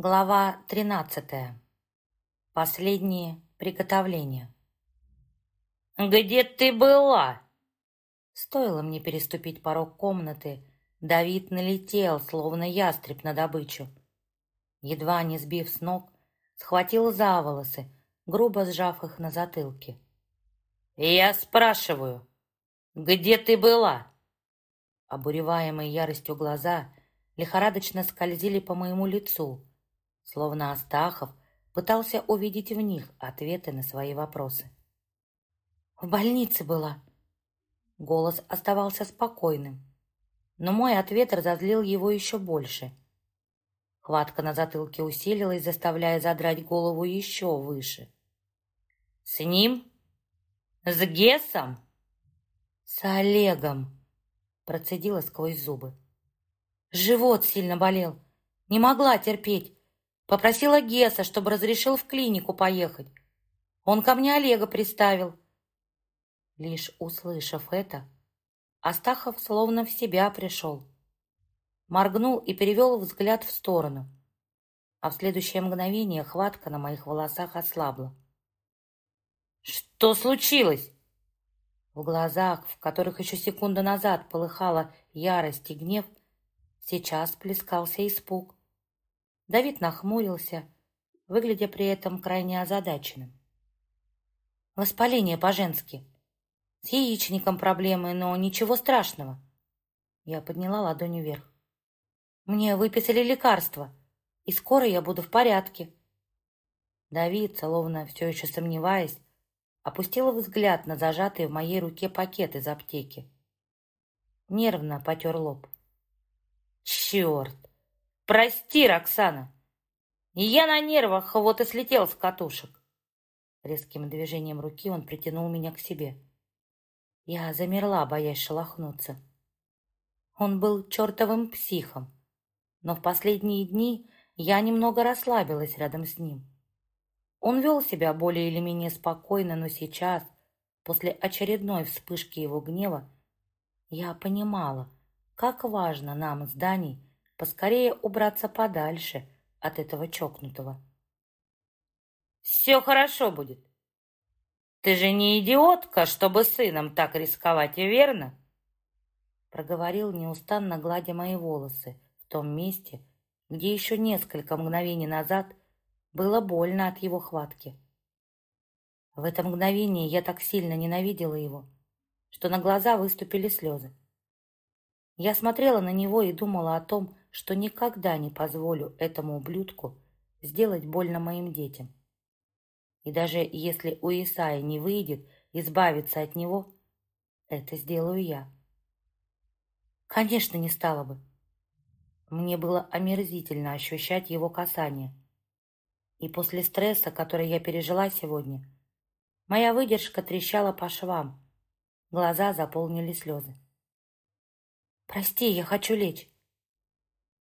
Глава 13. Последние приготовления. «Где ты была?» Стоило мне переступить порог комнаты, Давид налетел, словно ястреб на добычу. Едва не сбив с ног, схватил за волосы, грубо сжав их на затылке. «Я спрашиваю, где ты была?» Обуреваемые яростью глаза лихорадочно скользили по моему лицу, словно Астахов пытался увидеть в них ответы на свои вопросы. «В больнице была». Голос оставался спокойным, но мой ответ разозлил его еще больше. Хватка на затылке усилилась, заставляя задрать голову еще выше. «С ним? С Гесом?» «С Олегом», — процедила сквозь зубы. Живот сильно болел. Не могла терпеть. Попросила Геса, чтобы разрешил в клинику поехать. Он ко мне Олега приставил. Лишь услышав это, Астахов словно в себя пришел. Моргнул и перевел взгляд в сторону. А в следующее мгновение хватка на моих волосах ослабла. «Что случилось?» В глазах, в которых еще секунду назад полыхала ярость и гнев, сейчас плескался испуг. Давид нахмурился, выглядя при этом крайне озадаченным. Воспаление по-женски. С яичником проблемы, но ничего страшного. Я подняла ладонь вверх. Мне выписали лекарства, и скоро я буду в порядке. Давид, словно все еще сомневаясь, опустил взгляд на зажатый в моей руке пакет из аптеки. Нервно потер лоб. «Черт! «Прости, Роксана! Я на нервах вот и слетел с катушек!» Резким движением руки он притянул меня к себе. Я замерла, боясь шелохнуться. Он был чертовым психом, но в последние дни я немного расслабилась рядом с ним. Он вел себя более или менее спокойно, но сейчас, после очередной вспышки его гнева, я понимала, как важно нам с Даней поскорее убраться подальше от этого чокнутого. «Все хорошо будет. Ты же не идиотка, чтобы сыном так рисковать, верно?» Проговорил неустанно, гладя мои волосы в том месте, где еще несколько мгновений назад было больно от его хватки. В это мгновение я так сильно ненавидела его, что на глаза выступили слезы. Я смотрела на него и думала о том, что никогда не позволю этому ублюдку сделать больно моим детям. И даже если у Исаия не выйдет избавиться от него, это сделаю я. Конечно, не стало бы. Мне было омерзительно ощущать его касание. И после стресса, который я пережила сегодня, моя выдержка трещала по швам, глаза заполнили слезы. «Прости, я хочу лечь».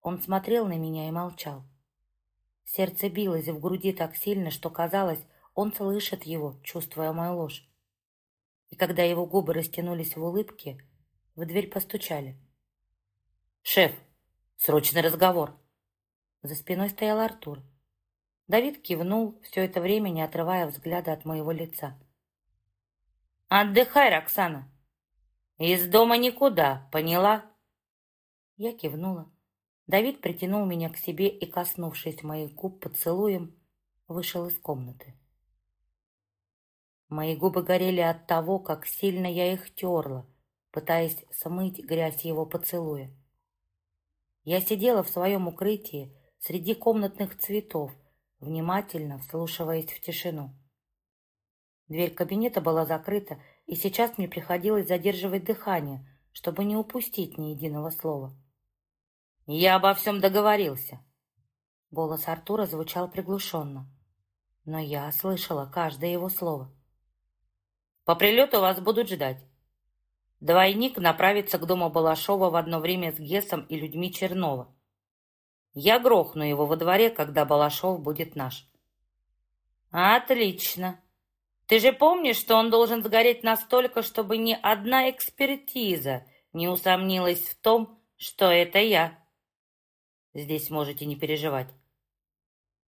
Он смотрел на меня и молчал. Сердце билось в груди так сильно, что казалось, он слышит его, чувствуя мою ложь. И когда его губы растянулись в улыбке, в дверь постучали. «Шеф, срочный разговор!» За спиной стоял Артур. Давид кивнул, все это время не отрывая взгляда от моего лица. «Отдыхай, Роксана! Из дома никуда, поняла?» Я кивнула. Давид притянул меня к себе и, коснувшись моих губ поцелуем, вышел из комнаты. Мои губы горели от того, как сильно я их терла, пытаясь смыть грязь его поцелуя. Я сидела в своем укрытии среди комнатных цветов, внимательно вслушиваясь в тишину. Дверь кабинета была закрыта, и сейчас мне приходилось задерживать дыхание, чтобы не упустить ни единого слова. «Я обо всем договорился». Голос Артура звучал приглушенно, но я слышала каждое его слово. «По прилету вас будут ждать. Двойник направится к дому Балашова в одно время с Гесом и людьми Чернова. Я грохну его во дворе, когда Балашов будет наш». «Отлично. Ты же помнишь, что он должен сгореть настолько, чтобы ни одна экспертиза не усомнилась в том, что это я?» Здесь можете не переживать.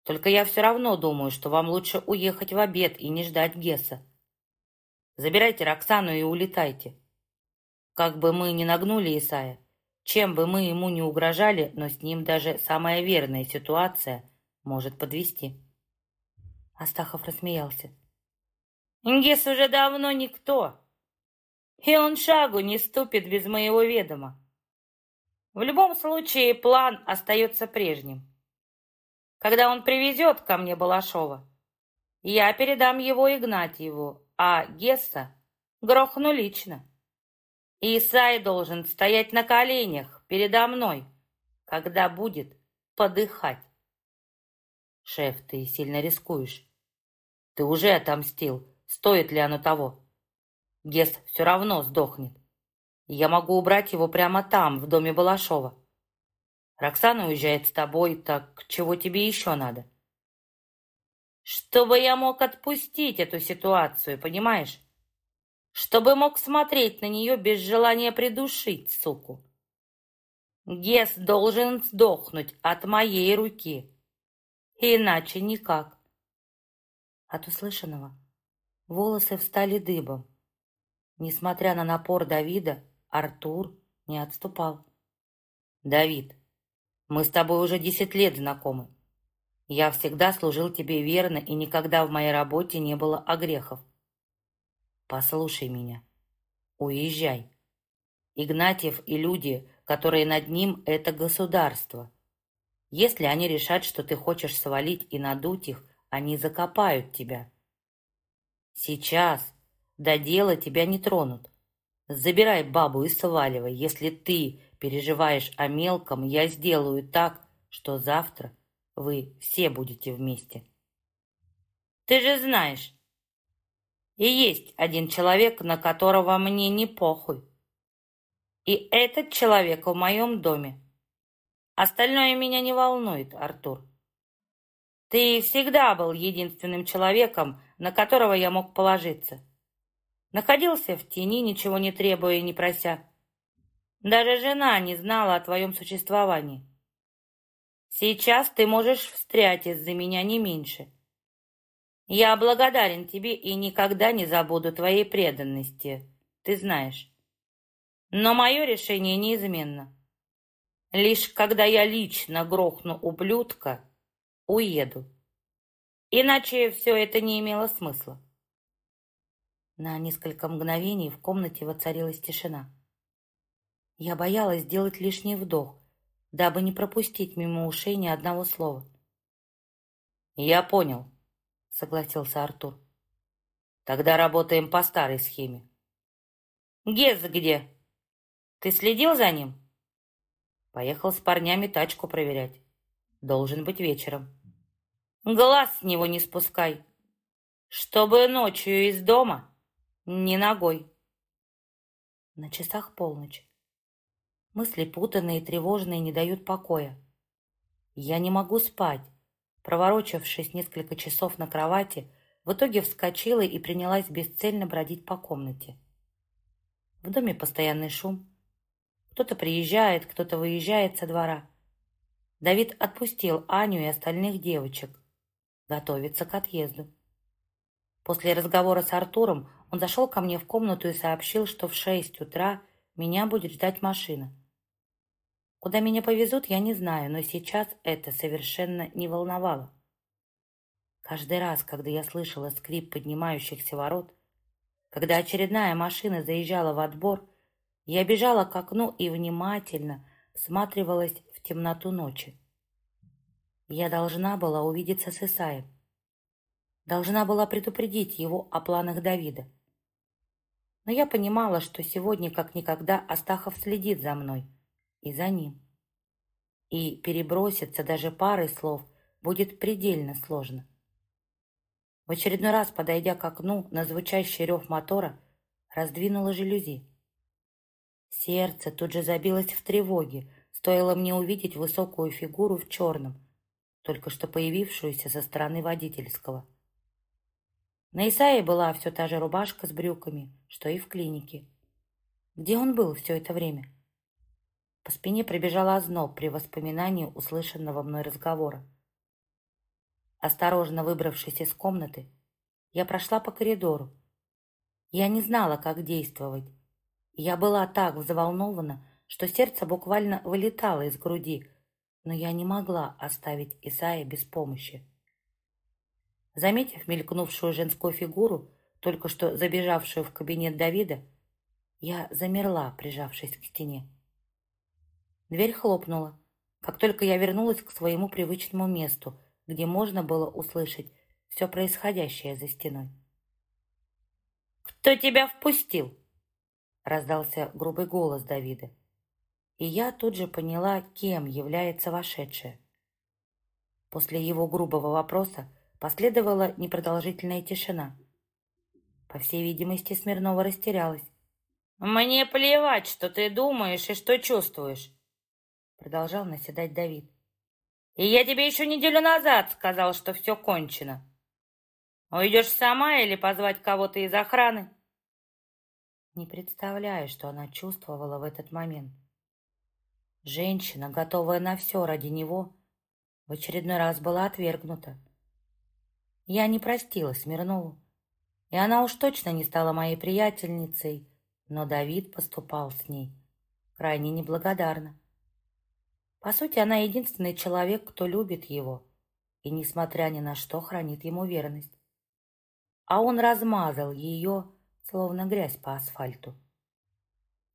Только я все равно думаю, что вам лучше уехать в обед и не ждать Гесса. Забирайте Роксану и улетайте. Как бы мы ни нагнули Исая, чем бы мы ему не угрожали, но с ним даже самая верная ситуация может подвести. Астахов рассмеялся. Гесс уже давно никто, и он шагу не ступит без моего ведома. В любом случае план остается прежним. Когда он привезет ко мне Балашова, я передам его Игнатьеву, а Гесса грохну лично. Исай должен стоять на коленях передо мной, когда будет подыхать. Шеф, ты сильно рискуешь. Ты уже отомстил, стоит ли оно того? Гес все равно сдохнет. Я могу убрать его прямо там, в доме Балашова. Роксана уезжает с тобой, так чего тебе еще надо? Чтобы я мог отпустить эту ситуацию, понимаешь? Чтобы мог смотреть на нее без желания придушить, суку. Гес должен сдохнуть от моей руки. Иначе никак. От услышанного волосы встали дыбом. Несмотря на напор Давида, Артур не отступал. «Давид, мы с тобой уже десять лет знакомы. Я всегда служил тебе верно, и никогда в моей работе не было огрехов. Послушай меня. Уезжай. Игнатьев и люди, которые над ним, это государство. Если они решат, что ты хочешь свалить и надуть их, они закопают тебя. Сейчас до дела тебя не тронут. Забирай бабу и сваливай. Если ты переживаешь о мелком, я сделаю так, что завтра вы все будете вместе. Ты же знаешь, и есть один человек, на которого мне не похуй. И этот человек в моем доме. Остальное меня не волнует, Артур. Ты всегда был единственным человеком, на которого я мог положиться. Находился в тени, ничего не требуя и не прося. Даже жена не знала о твоем существовании. Сейчас ты можешь встрять из-за меня не меньше. Я благодарен тебе и никогда не забуду твоей преданности, ты знаешь. Но мое решение неизменно. Лишь когда я лично грохну ублюдка, уеду. Иначе все это не имело смысла. На несколько мгновений в комнате воцарилась тишина. Я боялась сделать лишний вдох, дабы не пропустить мимо ушей ни одного слова. «Я понял», — согласился Артур. «Тогда работаем по старой схеме». «Гез где? Ты следил за ним?» «Поехал с парнями тачку проверять. Должен быть вечером». «Глаз с него не спускай, чтобы ночью из дома ни ногой». На часах полночь. Мысли путанные и тревожные не дают покоя. Я не могу спать. Проворочавшись несколько часов на кровати, в итоге вскочила и принялась бесцельно бродить по комнате. В доме постоянный шум. Кто-то приезжает, кто-то выезжает со двора. Давид отпустил Аню и остальных девочек. Готовится к отъезду. После разговора с Артуром он зашел ко мне в комнату и сообщил, что в шесть утра меня будет ждать машина. Куда меня повезут, я не знаю, но сейчас это совершенно не волновало. Каждый раз, когда я слышала скрип поднимающихся ворот, когда очередная машина заезжала в отбор, я бежала к окну и внимательно всматривалась в темноту ночи. Я должна была увидеться с Исаем. Должна была предупредить его о планах Давида. Но я понимала, что сегодня, как никогда, Астахов следит за мной — и за ним. И переброситься даже парой слов будет предельно сложно. В очередной раз, подойдя к окну на звучащий рев мотора, раздвинула жалюзи. Сердце тут же забилось в тревоге, стоило мне увидеть высокую фигуру в черном, только что появившуюся со стороны водительского. На Исаии была все та же рубашка с брюками, что и в клинике. Где он был все это время? По спине пробежала озноб при воспоминании услышанного мной разговора. Осторожно выбравшись из комнаты, я прошла по коридору. Я не знала, как действовать. Я была так взволнована, что сердце буквально вылетало из груди, но я не могла оставить Исаия без помощи. Заметив мелькнувшую женскую фигуру, только что забежавшую в кабинет Давида, я замерла, прижавшись к стене. Дверь хлопнула, как только я вернулась к своему привычному месту, где можно было услышать все происходящее за стеной. «Кто тебя впустил?» раздался грубый голос Давида. И я тут же поняла, кем является вошедшая. После его грубого вопроса последовала непродолжительная тишина. По всей видимости, Смирнова растерялась. «Мне плевать, что ты думаешь и что чувствуешь», продолжал наседать Давид. «И я тебе еще неделю назад сказал, что все кончено. Уйдешь сама или позвать кого-то из охраны?» Не представляю, что она чувствовала в этот момент. Женщина, готовая на все ради него, в очередной раз была отвергнута. Я не простила Смирнову, и она уж точно не стала моей приятельницей, но Давид поступал с ней крайне неблагодарно. По сути, она единственный человек, кто любит его и, несмотря ни на что, хранит ему верность. А он размазал ее, словно грязь по асфальту.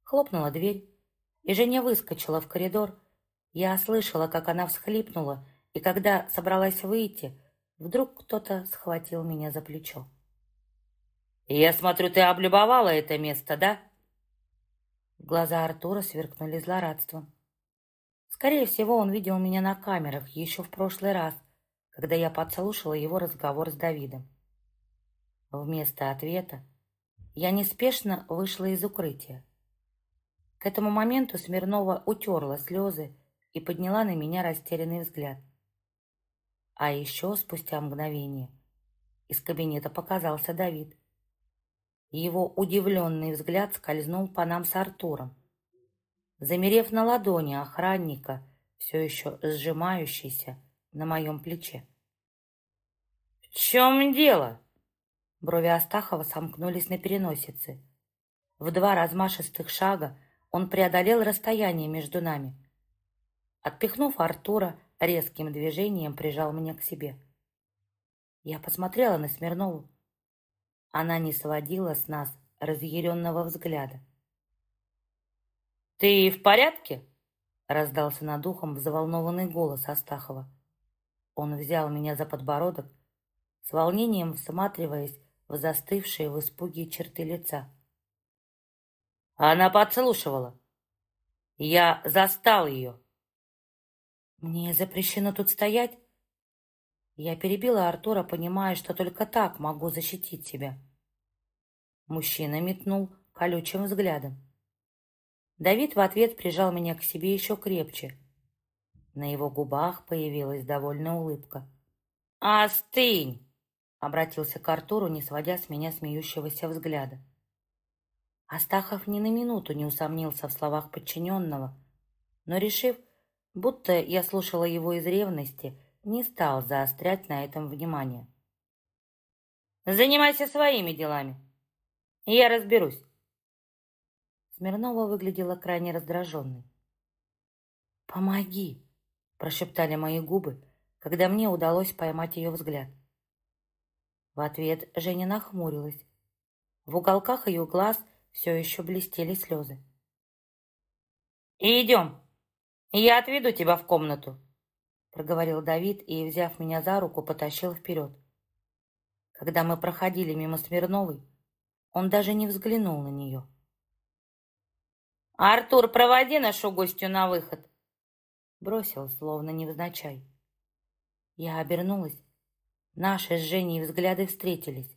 Хлопнула дверь, и Женя выскочила в коридор. Я слышала, как она всхлипнула, и когда собралась выйти, вдруг кто-то схватил меня за плечо. «Я смотрю, ты облюбовала это место, да?» Глаза Артура сверкнули злорадством. Скорее всего, он видел меня на камерах еще в прошлый раз, когда я подслушала его разговор с Давидом. Вместо ответа я неспешно вышла из укрытия. К этому моменту Смирнова утерла слезы и подняла на меня растерянный взгляд. А еще спустя мгновение из кабинета показался Давид. Его удивленный взгляд скользнул по нам с Артуром. Замерев на ладони охранника, все еще сжимающийся на моем плече. «В чем дело?» Брови Астахова сомкнулись на переносице. В два размашистых шага он преодолел расстояние между нами. Отпихнув Артура, резким движением прижал меня к себе. Я посмотрела на Смирнову. Она не сводила с нас разъяренного взгляда. «Ты в порядке?» — раздался над ухом взволнованный голос Астахова. Он взял меня за подбородок, с волнением всматриваясь в застывшие в испуге черты лица. Она подслушивала. Я застал ее. Мне запрещено тут стоять? Я перебила Артура, понимая, что только так могу защитить себя. Мужчина метнул колючим взглядом. Давид в ответ прижал меня к себе еще крепче. На его губах появилась довольная улыбка. «Остынь!» Обратился к Артуру, не сводя с меня смеющегося взгляда. Астахов ни на минуту не усомнился в словах подчиненного, но, решив, будто я слушала его из ревности, не стал заострять на этом внимание. «Занимайся своими делами. Я разберусь». Смирнова выглядела крайне раздраженной. «Помоги!» – прошептали мои губы, когда мне удалось поймать ее взгляд. В ответ Женя нахмурилась. В уголках ее глаз все еще блестели слезы. «Идем, я отведу тебя в комнату», проговорил Давид и, взяв меня за руку, потащил вперед. Когда мы проходили мимо Смирновой, он даже не взглянул на нее. «Артур, проводи нашу гостью на выход!» Бросил, словно невзначай. Я обернулась Наши с Женей взгляды встретились.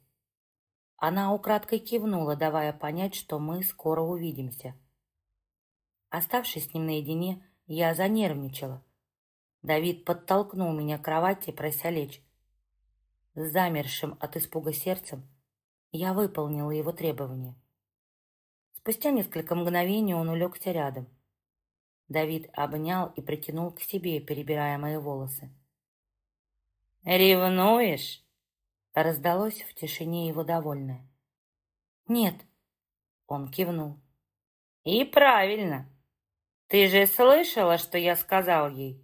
Она украдкой кивнула, давая понять, что мы скоро увидимся. Оставшись с ним наедине, я занервничала. Давид подтолкнул меня к кровати, прося лечь. С замершим от испуга сердцем я выполнила его требования. Спустя несколько мгновений он улегся рядом. Давид обнял и притянул к себе, перебирая мои волосы. «Ревнуешь?» Раздалось в тишине его довольное. «Нет», — он кивнул. «И правильно. Ты же слышала, что я сказал ей?»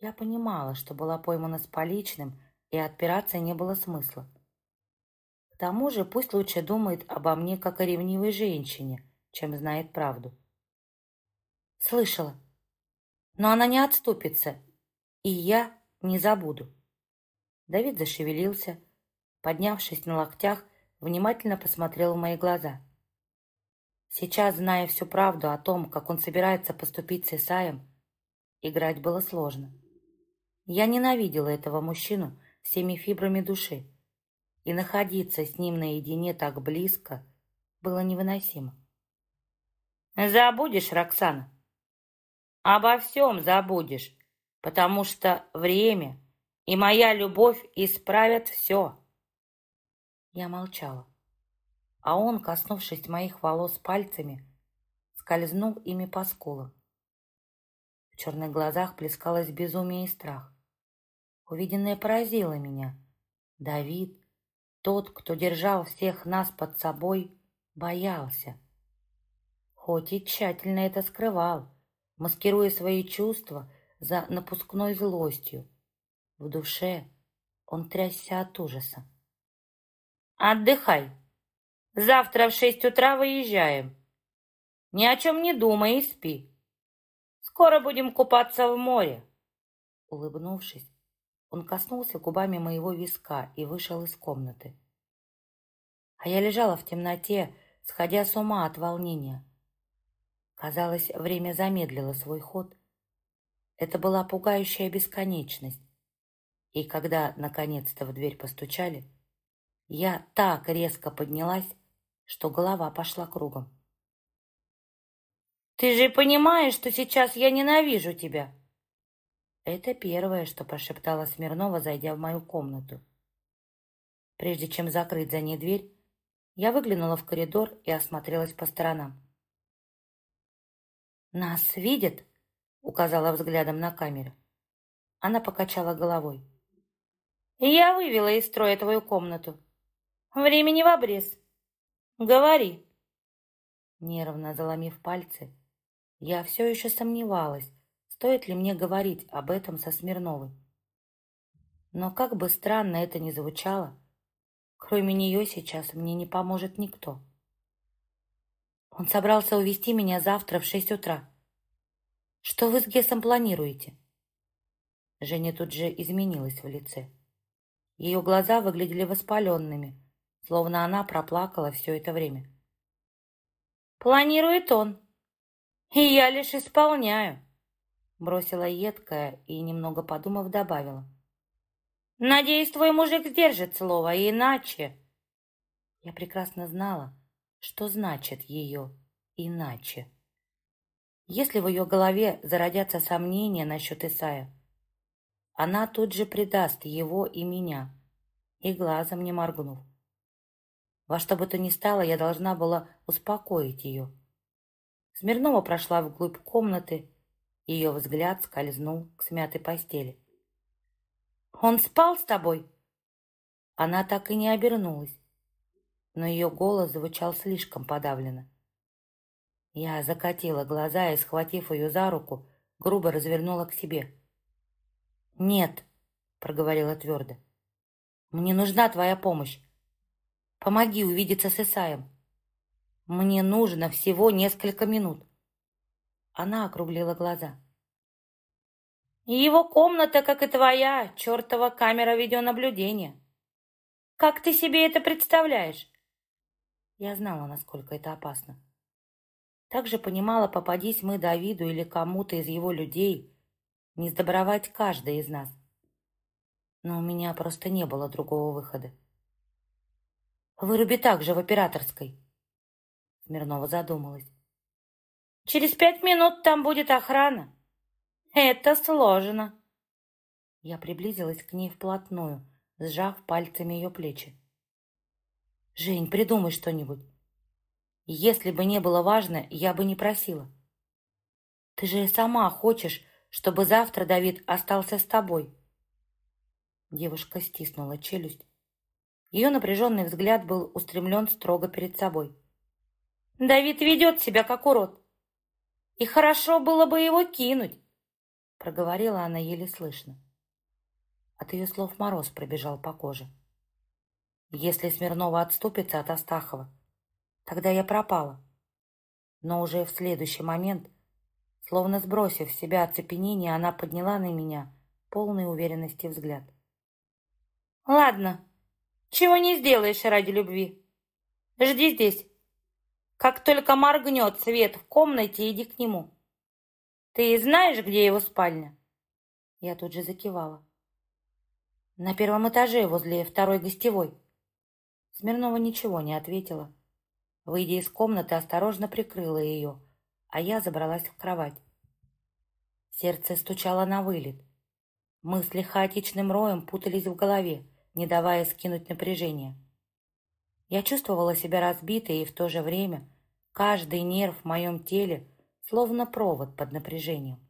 Я понимала, что была поймана с поличным, и отпираться не было смысла. К тому же пусть лучше думает обо мне, как о ревнивой женщине, чем знает правду. Слышала. Но она не отступится, и я не забуду. Давид зашевелился, поднявшись на локтях, внимательно посмотрел в мои глаза. Сейчас, зная всю правду о том, как он собирается поступить с Исаем, играть было сложно. Я ненавидела этого мужчину всеми фибрами души и находиться с ним наедине так близко было невыносимо. «Забудешь, Роксана? Обо всем забудешь, потому что время и моя любовь исправят все». Я молчала, а он, коснувшись моих волос пальцами, скользнул ими по скулам. В черных глазах плескалось безумие и страх. Увиденное поразило меня. Давид тот, кто держал всех нас под собой, боялся. Хоть и тщательно это скрывал, маскируя свои чувства за напускной злостью. В душе он трясся от ужаса. «Отдыхай. Завтра в шесть утра выезжаем. Ни о чем не думай и спи. Скоро будем купаться в море». Улыбнувшись, он коснулся губами моего виска и вышел из комнаты. А я лежала в темноте, сходя с ума от волнения. Казалось, время замедлило свой ход. Это была пугающая бесконечность. И когда наконец-то в дверь постучали, я так резко поднялась, что голова пошла кругом. «Ты же понимаешь, что сейчас я ненавижу тебя!» Это первое, что прошептала Смирнова, зайдя в мою комнату. Прежде чем закрыть за ней дверь, я выглянула в коридор и осмотрелась по сторонам. «Нас видят?» — указала взглядом на камеру. Она покачала головой. «Я вывела из строя твою комнату. Времени в обрез. Говори». Нервно заломив пальцы, я все еще сомневалась, Стоит ли мне говорить об этом со Смирновой? Но как бы странно это ни звучало, кроме нее сейчас мне не поможет никто. Он собрался увезти меня завтра в шесть утра. Что вы с Гесом планируете? Женя тут же изменилась в лице. Ее глаза выглядели воспаленными, словно она проплакала все это время. «Планирует он, и я лишь исполняю», Бросила едкая и, немного подумав, добавила. «Надеюсь, твой мужик сдержит слово, иначе...» Я прекрасно знала, что значит ее «иначе». Если в ее голове зародятся сомнения насчет Исая, она тут же предаст его и меня, и глазом не моргнув. Во что бы то ни стало, я должна была успокоить ее. Смирнова прошла вглубь комнаты ее взгляд скользнул к смятой постели. «Он спал с тобой?» Она так и не обернулась, но ее голос звучал слишком подавленно. Я закатила глаза и, схватив ее за руку, грубо развернула к себе. «Нет», — проговорила твердо, — «мне нужна твоя помощь. Помоги увидеться с Исаем. Мне нужно всего несколько минут». Она округлила глаза. «Его комната, как и твоя, чертова камера видеонаблюдения. Как ты себе это представляешь?» Я знала, насколько это опасно. Также понимала, попадись мы Давиду или кому-то из его людей, не сдобровать каждый из нас. Но у меня просто не было другого выхода. «Выруби также в операторской», — Смирнова задумалась. Через пять минут там будет охрана. Это сложно. Я приблизилась к ней вплотную, сжав пальцами ее плечи. «Жень, придумай что-нибудь. Если бы не было важно, я бы не просила. Ты же сама хочешь, чтобы завтра Давид остался с тобой». Девушка стиснула челюсть. Ее напряженный взгляд был устремлен строго перед собой. «Давид ведет себя как урод. И хорошо было бы его кинуть», — проговорила она еле слышно. От ее слов мороз пробежал по коже. «Если Смирнова отступится от Астахова, тогда я пропала». Но уже в следующий момент, словно сбросив с себя оцепенение, она подняла на меня полный уверенности взгляд. «Ладно, чего не сделаешь ради любви. Жди здесь. Как только моргнет свет в комнате, иди к нему. Ты знаешь, где его спальня?» Я тут же закивала. «На первом этаже, возле второй гостевой». Смирнова ничего не ответила. Выйдя из комнаты, осторожно прикрыла ее, а я забралась в кровать. Сердце стучало на вылет. Мысли хаотичным роем путались в голове не давая скинуть напряжение. Я чувствовала себя разбитой, и в то же время каждый нерв в моем теле словно провод под напряжением.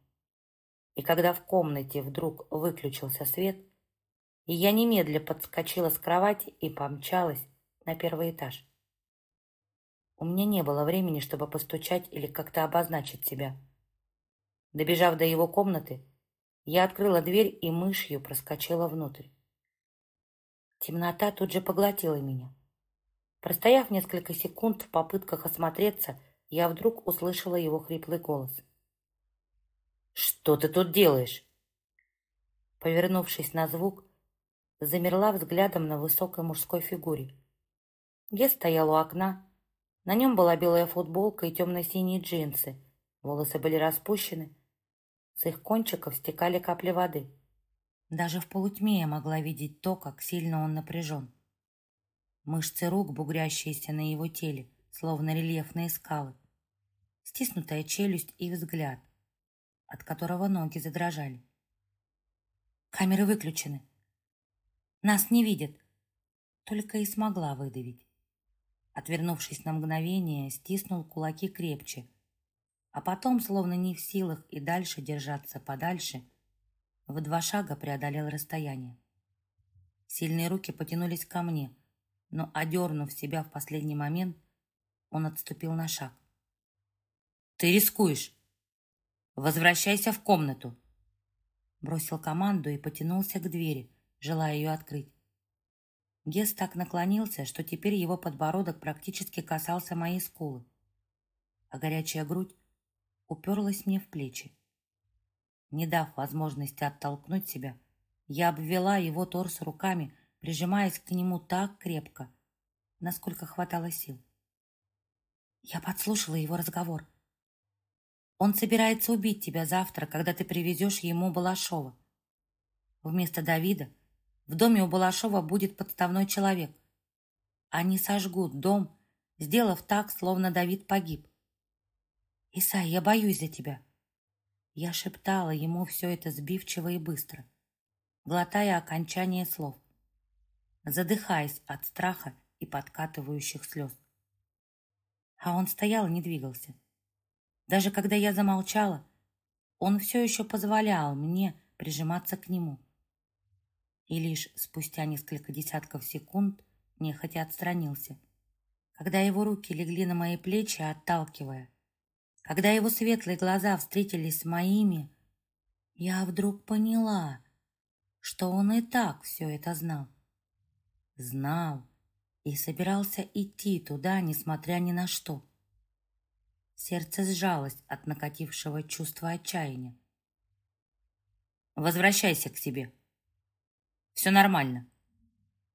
И когда в комнате вдруг выключился свет, я немедля подскочила с кровати и помчалась на первый этаж. У меня не было времени, чтобы постучать или как-то обозначить себя. Добежав до его комнаты, я открыла дверь и мышью проскочила внутрь. Темнота тут же поглотила меня. Простояв несколько секунд в попытках осмотреться, я вдруг услышала его хриплый голос. «Что ты тут делаешь?» Повернувшись на звук, замерла взглядом на высокой мужской фигуре. Гес стоял у окна, на нем была белая футболка и темно-синие джинсы, волосы были распущены, с их кончиков стекали капли воды. Даже в полутьме я могла видеть то, как сильно он напряжен. Мышцы рук, бугрящиеся на его теле, словно рельефные скалы. Стиснутая челюсть и взгляд, от которого ноги задрожали. Камеры выключены. Нас не видят. Только и смогла выдавить. Отвернувшись на мгновение, стиснул кулаки крепче, а потом, словно не в силах и дальше держаться подальше, в два шага преодолел расстояние. Сильные руки потянулись ко мне, но, одернув себя в последний момент, он отступил на шаг. «Ты рискуешь! Возвращайся в комнату!» Бросил команду и потянулся к двери, желая ее открыть. Гес так наклонился, что теперь его подбородок практически касался моей скулы, а горячая грудь уперлась мне в плечи. Не дав возможности оттолкнуть себя, я обвела его торс руками, прижимаясь к нему так крепко, насколько хватало сил. Я подслушала его разговор. Он собирается убить тебя завтра, когда ты привезешь ему Балашова. Вместо Давида в доме у Балашова будет подставной человек. Они сожгут дом, сделав так, словно Давид погиб. Исай, я боюсь за тебя. Я шептала ему все это сбивчиво и быстро, глотая окончание слов, задыхаясь от страха и подкатывающих слез. А он стоял и не двигался. Даже когда я замолчала, он все еще позволял мне прижиматься к нему. И лишь спустя несколько десятков секунд нехотя отстранился, когда его руки легли на мои плечи, отталкивая, когда его светлые глаза встретились с моими, я вдруг поняла, что он и так все это знал. Знал и собирался идти туда, несмотря ни на что. Сердце сжалось от накатившего чувства отчаяния. «Возвращайся к себе. Все нормально».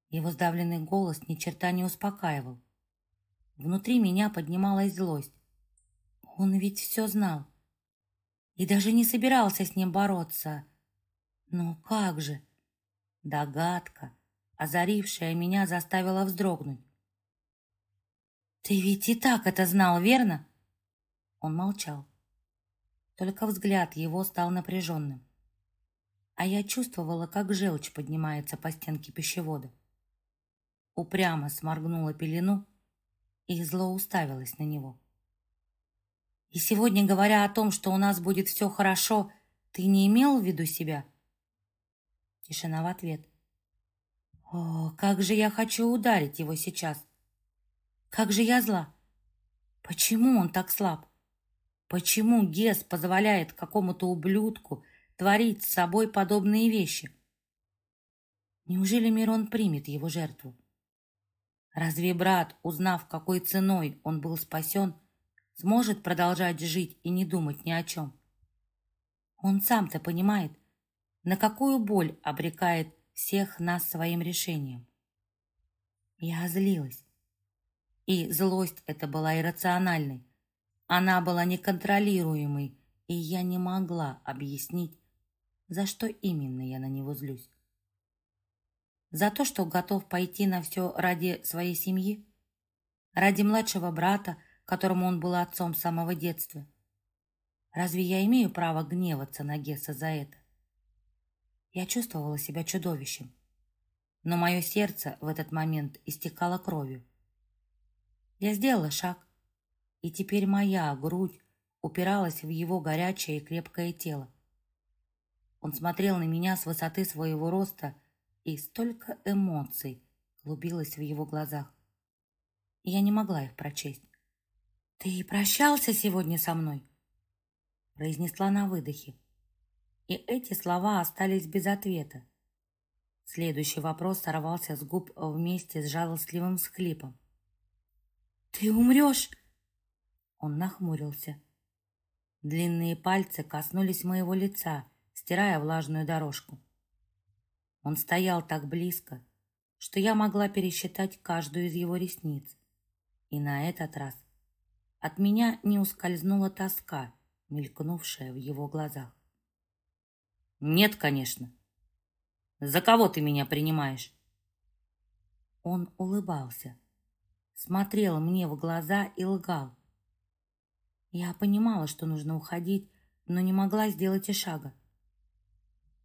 Его сдавленный голос ни черта не успокаивал. Внутри меня поднималась злость. Он ведь все знал. И даже не собирался с ним бороться. Но как же? Догадка, озарившая меня, заставила вздрогнуть. «Ты ведь и так это знал, верно?» Он молчал. Только взгляд его стал напряженным. А я чувствовала, как желчь поднимается по стенке пищевода. Упрямо сморгнула пелену и зло уставилась на него. И сегодня, говоря о том, что у нас будет все хорошо, ты не имел в виду себя? Тишина в ответ. О, как же я хочу ударить его сейчас! Как же я зла! Почему он так слаб? Почему Гес позволяет какому-то ублюдку творить с собой подобные вещи? Неужели Мирон примет его жертву? Разве брат, узнав, какой ценой он был спасен, сможет продолжать жить и не думать ни о чем? Он сам-то понимает, на какую боль обрекает всех нас своим решением. Я злилась. И злость эта была иррациональной. Она была неконтролируемой, и я не могла объяснить, за что именно я на него злюсь. За то, что готов пойти на все ради своей семьи? Ради младшего брата, которому он был отцом с самого детства? Разве я имею право гневаться на Гесса за это? Я чувствовала себя чудовищем, но мое сердце в этот момент истекало кровью. Я сделала шаг, и теперь моя грудь упиралась в его горячее и крепкое тело. Он смотрел на меня с высоты своего роста и столько эмоций клубилось в его глазах. Я не могла их прочесть. «Ты прощался сегодня со мной?» произнесла на выдохе. И эти слова остались без ответа. Следующий вопрос сорвался с губ вместе с жалостливым схлипом. «Ты умрешь!» Он нахмурился. Длинные пальцы коснулись моего лица, стирая влажную дорожку. Он стоял так близко, что я могла пересчитать каждую из его ресниц. И на этот раз от меня не ускользнула тоска, мелькнувшая в его глазах. «Нет, конечно. За кого ты меня принимаешь?» Он улыбался, смотрел мне в глаза и лгал. Я понимала, что нужно уходить, но не могла сделать и шага.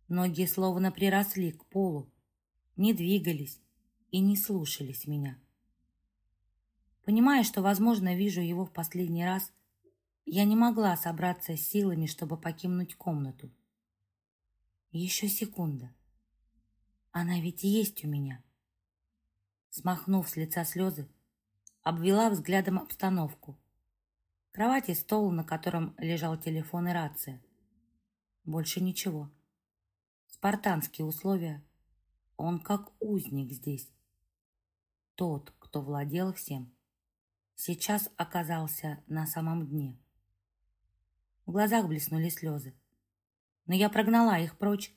Ноги словно приросли к полу, не двигались и не слушались меня. Понимая, что, возможно, вижу его в последний раз, я не могла собраться с силами, чтобы покинуть комнату. Еще секунда. Она ведь есть у меня. Смахнув с лица слезы, обвела взглядом обстановку. Кровать и стол, на котором лежал телефон и рация. Больше ничего. Спартанские условия. Он как узник здесь. Тот, кто владел всем, сейчас оказался на самом дне. В глазах блеснули слезы. Но я прогнала их прочь.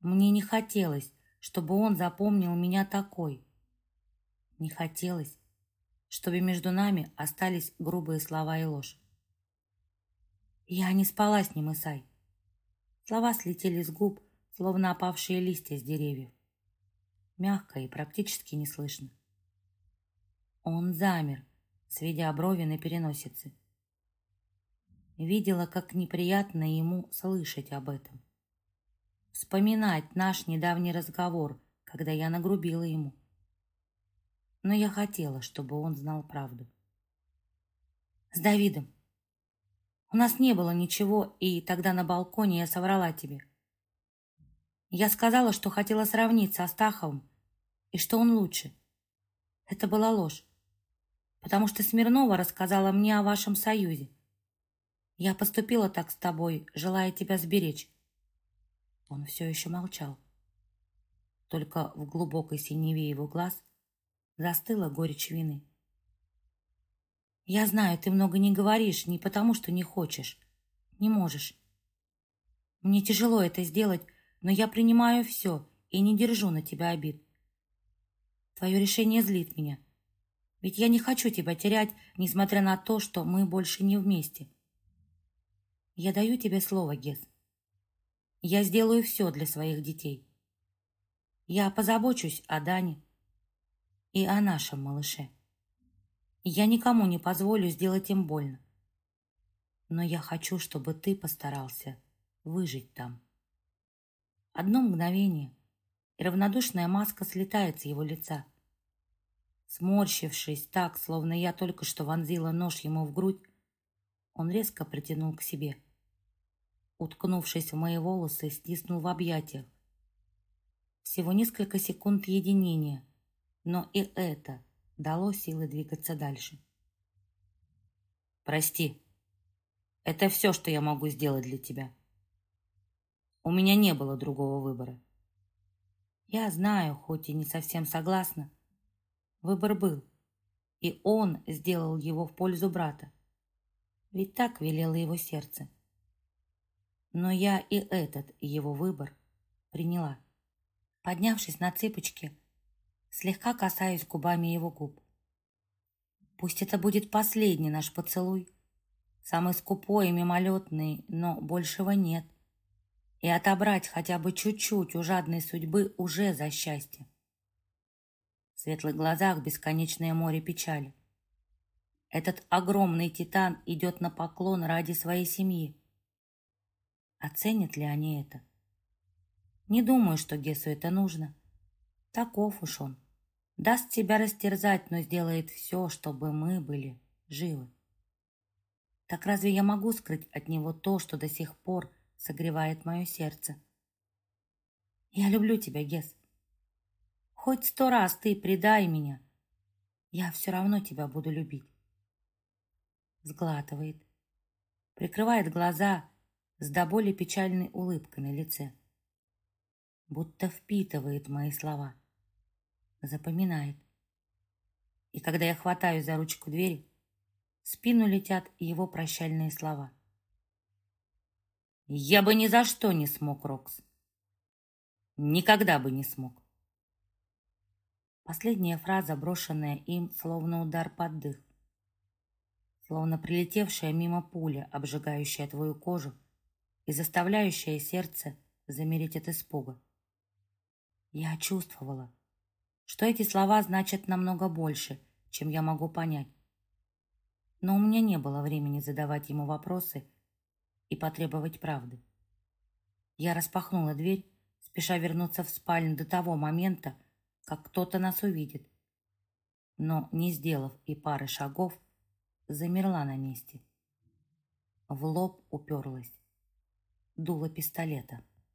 Мне не хотелось, чтобы он запомнил меня такой. Не хотелось, чтобы между нами остались грубые слова и ложь. Я не спала с ним, Исай. Слова слетели с губ, словно опавшие листья с деревьев. Мягко и практически не слышно. Он замер, сведя брови на переносице. Видела, как неприятно ему слышать об этом. Вспоминать наш недавний разговор, когда я нагрубила ему. Но я хотела, чтобы он знал правду. С Давидом. У нас не было ничего, и тогда на балконе я соврала тебе. Я сказала, что хотела сравниться с Астаховым и что он лучше. Это была ложь, потому что Смирнова рассказала мне о вашем союзе. Я поступила так с тобой, желая тебя сберечь. Он все еще молчал. Только в глубокой синеве его глаз застыла горечь вины. Я знаю, ты много не говоришь, не потому что не хочешь, не можешь. Мне тяжело это сделать, но я принимаю все и не держу на тебя обид. Твое решение злит меня, ведь я не хочу тебя терять, несмотря на то, что мы больше не вместе. Я даю тебе слово, Гес. Я сделаю все для своих детей. Я позабочусь о Дане и о нашем малыше. Я никому не позволю сделать им больно. Но я хочу, чтобы ты постарался выжить там. Одно мгновение, и равнодушная маска слетает с его лица. Сморщившись так, словно я только что вонзила нож ему в грудь, он резко притянул к себе. Уткнувшись в мои волосы, стиснул в объятиях. Всего несколько секунд единения, но и это дало силы двигаться дальше. «Прости, это все, что я могу сделать для тебя. У меня не было другого выбора». Я знаю, хоть и не совсем согласна. Выбор был, и он сделал его в пользу брата. Ведь так велело его сердце. Но я и этот его выбор приняла. Поднявшись на цыпочки, слегка касаюсь губами его губ. Пусть это будет последний наш поцелуй, самый скупой и мимолетный, но большего нет. И отобрать хотя бы чуть-чуть у жадной судьбы уже за счастье. Светлых глазах бесконечное море печали. Этот огромный титан идет на поклон ради своей семьи. Оценят ли они это? Не думаю, что Гесу это нужно. Таков уж он. Даст себя растерзать, но сделает все, чтобы мы были живы. Так разве я могу скрыть от него то, что до сих пор согревает мое сердце? Я люблю тебя, Гес. Хоть сто раз ты предай меня, я все равно тебя буду любить. Сглатывает, прикрывает глаза с до боли печальной улыбкой на лице будто впитывает мои слова, запоминает. И когда я хватаю за ручку двери, в спину летят его прощальные слова. «Я бы ни за что не смог, Рокс. Никогда бы не смог». Последняя фраза, брошенная им, словно удар под дых, словно прилетевшая мимо пуля, обжигающая твою кожу и заставляющая сердце замереть от испуга. Я чувствовала, что эти слова значат намного больше, чем я могу понять. Но у меня не было времени задавать ему вопросы и потребовать правды. Я распахнула дверь, спеша вернуться в спальню до того момента, как кто-то нас увидит. Но, не сделав и пары шагов, замерла на месте. В лоб уперлась дуло пистолета.